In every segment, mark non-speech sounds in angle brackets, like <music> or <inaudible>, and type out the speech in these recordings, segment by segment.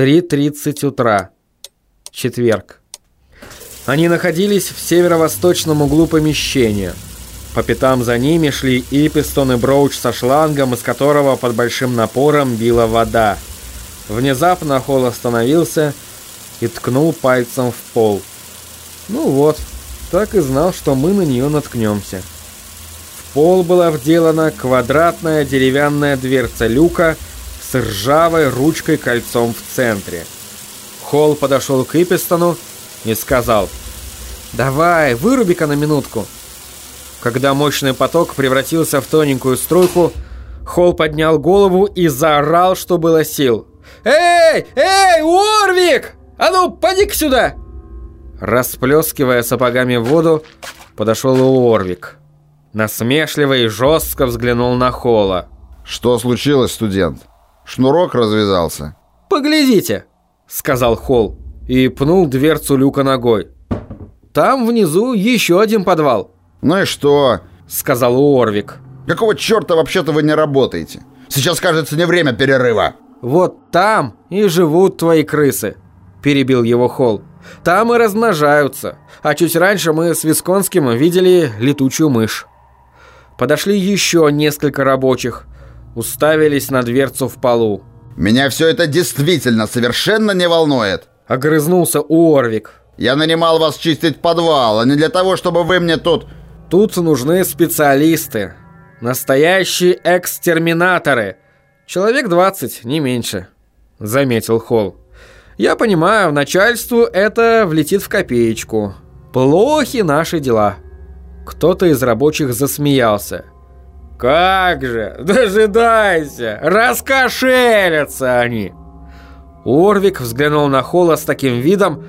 3.30 утра. Четверг. Они находились в северо-восточном углу помещения. По пятам за ними шли Ипистон и Броуч со шлангом, из которого под большим напором била вода. Внезапно Холл остановился и ткнул пальцем в пол. Ну вот, так и знал, что мы на нее наткнемся. В пол была вделана квадратная деревянная дверца люка с ржавой ручкой-кольцом в центре. Холл подошел к Ипистону и сказал «Давай, выруби-ка на минутку». Когда мощный поток превратился в тоненькую струйку, Холл поднял голову и заорал, что было сил. «Эй! Эй, Уорвик! А ну, поди-ка сюда!» Расплескивая сапогами воду, подошел Уорвик. Насмешливо и жестко взглянул на Холла. «Что случилось, студент? Шнурок развязался?» «Поглядите!» — сказал Холл и пнул дверцу люка ногой. «Там внизу еще один подвал». «Ну и что?» — сказал Уорвик. «Какого черта вообще-то вы не работаете? Сейчас, кажется, не время перерыва». «Вот там и живут твои крысы», — перебил его Холл. «Там и размножаются. А чуть раньше мы с Висконским видели летучую мышь». Подошли еще несколько рабочих, уставились на дверцу в полу. «Меня все это действительно совершенно не волнует», — огрызнулся Уорвик. «Я нанимал вас чистить подвал, а не для того, чтобы вы мне тут...» «Тут нужны специалисты. Настоящие экстерминаторы. Человек 20, не меньше», — заметил Холл. «Я понимаю, начальству это влетит в копеечку. Плохи наши дела». Кто-то из рабочих засмеялся. «Как же! <laughs> Дожидайся! Раскошелятся они!» Орвик взглянул на Холла с таким видом,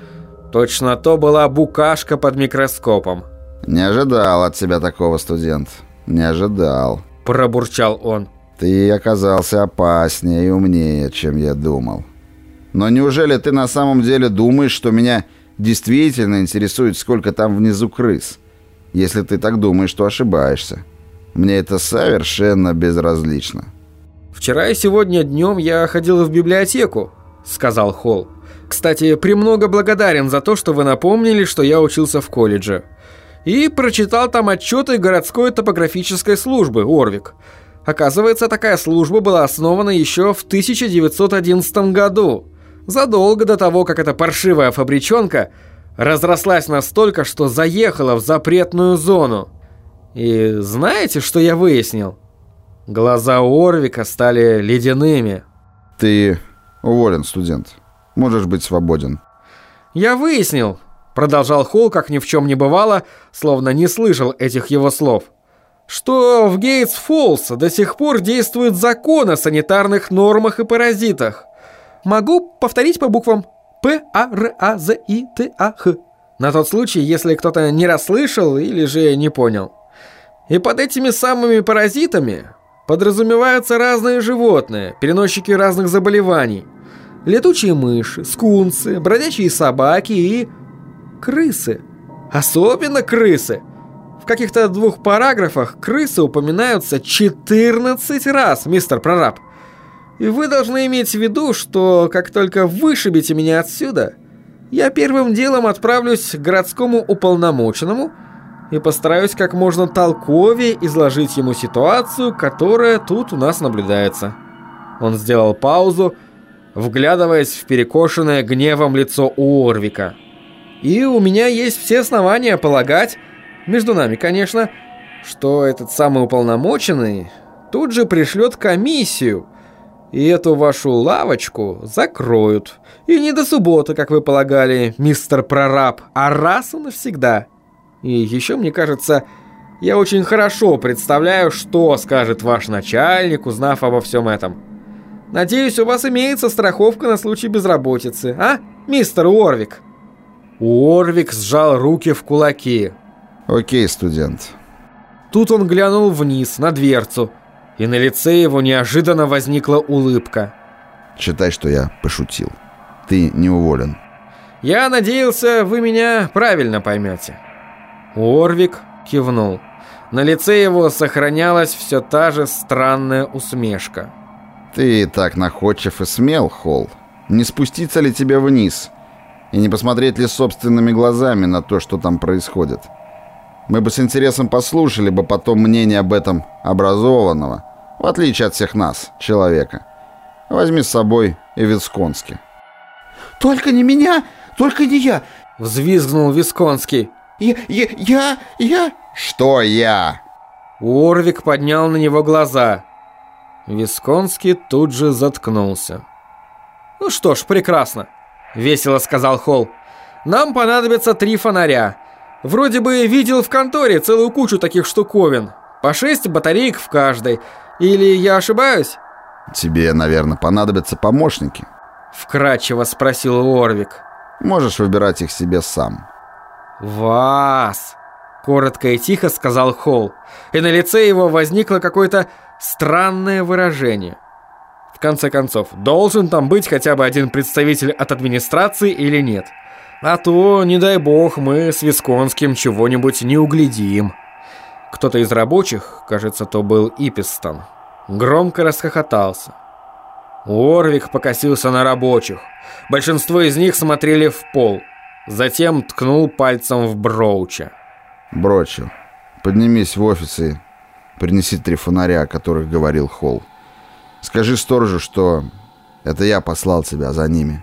точно то была букашка под микроскопом. «Не ожидал от тебя такого, студент. Не ожидал», – пробурчал он. «Ты оказался опаснее и умнее, чем я думал. Но неужели ты на самом деле думаешь, что меня действительно интересует, сколько там внизу крыс? Если ты так думаешь, то ошибаешься. Мне это совершенно безразлично». «Вчера и сегодня днем я ходил в библиотеку», — сказал Холл. «Кстати, премного благодарен за то, что вы напомнили, что я учился в колледже. И прочитал там отчеты городской топографической службы, Орвик. Оказывается, такая служба была основана еще в 1911 году, задолго до того, как эта паршивая фабричонка разрослась настолько, что заехала в запретную зону. И знаете, что я выяснил? Глаза Орвика стали ледяными. Ты уволен, студент. Можешь быть свободен. Я выяснил, продолжал Холл, как ни в чем не бывало, словно не слышал этих его слов, что в Гейтс-Фоллс до сих пор действует закон о санитарных нормах и паразитах. Могу повторить по буквам П-А-Р-А-З-И-Т-А-Х. На тот случай, если кто-то не расслышал или же не понял. И под этими самыми паразитами подразумеваются разные животные, переносчики разных заболеваний. Летучие мыши, скунсы, бродячие собаки и... крысы. Особенно крысы. В каких-то двух параграфах крысы упоминаются 14 раз, мистер прораб. И вы должны иметь в виду, что как только вышибете меня отсюда, я первым делом отправлюсь к городскому уполномоченному и постараюсь как можно толковее изложить ему ситуацию, которая тут у нас наблюдается. Он сделал паузу, вглядываясь в перекошенное гневом лицо Уорвика. И у меня есть все основания полагать, между нами, конечно, что этот самый уполномоченный тут же пришлет комиссию, и эту вашу лавочку закроют. И не до субботы, как вы полагали, мистер прораб, а раз и навсегда. И еще, мне кажется, я очень хорошо представляю, что скажет ваш начальник, узнав обо всем этом. Надеюсь, у вас имеется страховка на случай безработицы, а, мистер Уорвик?» Уорвик сжал руки в кулаки. «Окей, студент». Тут он глянул вниз, на дверцу, и на лице его неожиданно возникла улыбка. «Считай, что я пошутил. Ты не уволен». «Я надеялся, вы меня правильно поймете». Орвик кивнул. На лице его сохранялась все та же странная усмешка. «Ты так находчив и смел, Холл. Не спуститься ли тебе вниз? И не посмотреть ли собственными глазами на то, что там происходит? Мы бы с интересом послушали бы потом мнение об этом образованного, в отличие от всех нас, человека. Возьми с собой и Висконски. «Только не меня! Только не я!» — взвизгнул Висконский. «Я... я... я... я...» «Что я?» Уорвик поднял на него глаза. Висконский тут же заткнулся. «Ну что ж, прекрасно», — весело сказал Холл. «Нам понадобится три фонаря. Вроде бы видел в конторе целую кучу таких штуковин. По шесть батареек в каждой. Или я ошибаюсь?» «Тебе, наверное, понадобятся помощники», — вкратчиво спросил Уорвик. «Можешь выбирать их себе сам». «Вас!» — коротко и тихо сказал Холл. И на лице его возникло какое-то странное выражение. В конце концов, должен там быть хотя бы один представитель от администрации или нет? А то, не дай бог, мы с Висконским чего-нибудь не углядим. Кто-то из рабочих, кажется, то был Ипистон, громко расхохотался. Уорвик покосился на рабочих. Большинство из них смотрели в пол. Затем ткнул пальцем в Броуча. «Брочу, поднимись в офисе Принеси три фонаря, о которых говорил Холл. Скажи сторожу, что это я послал тебя за ними».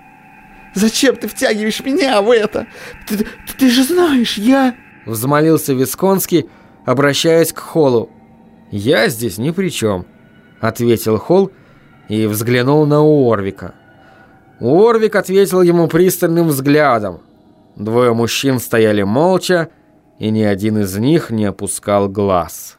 «Зачем ты втягиваешь меня в это? Ты, ты, ты же знаешь, я...» Взмолился Висконский, обращаясь к Холлу. «Я здесь ни при чем», — ответил Холл и взглянул на Уорвика. Уорвик ответил ему пристальным взглядом. Двое мужчин стояли молча, и ни один из них не опускал глаз.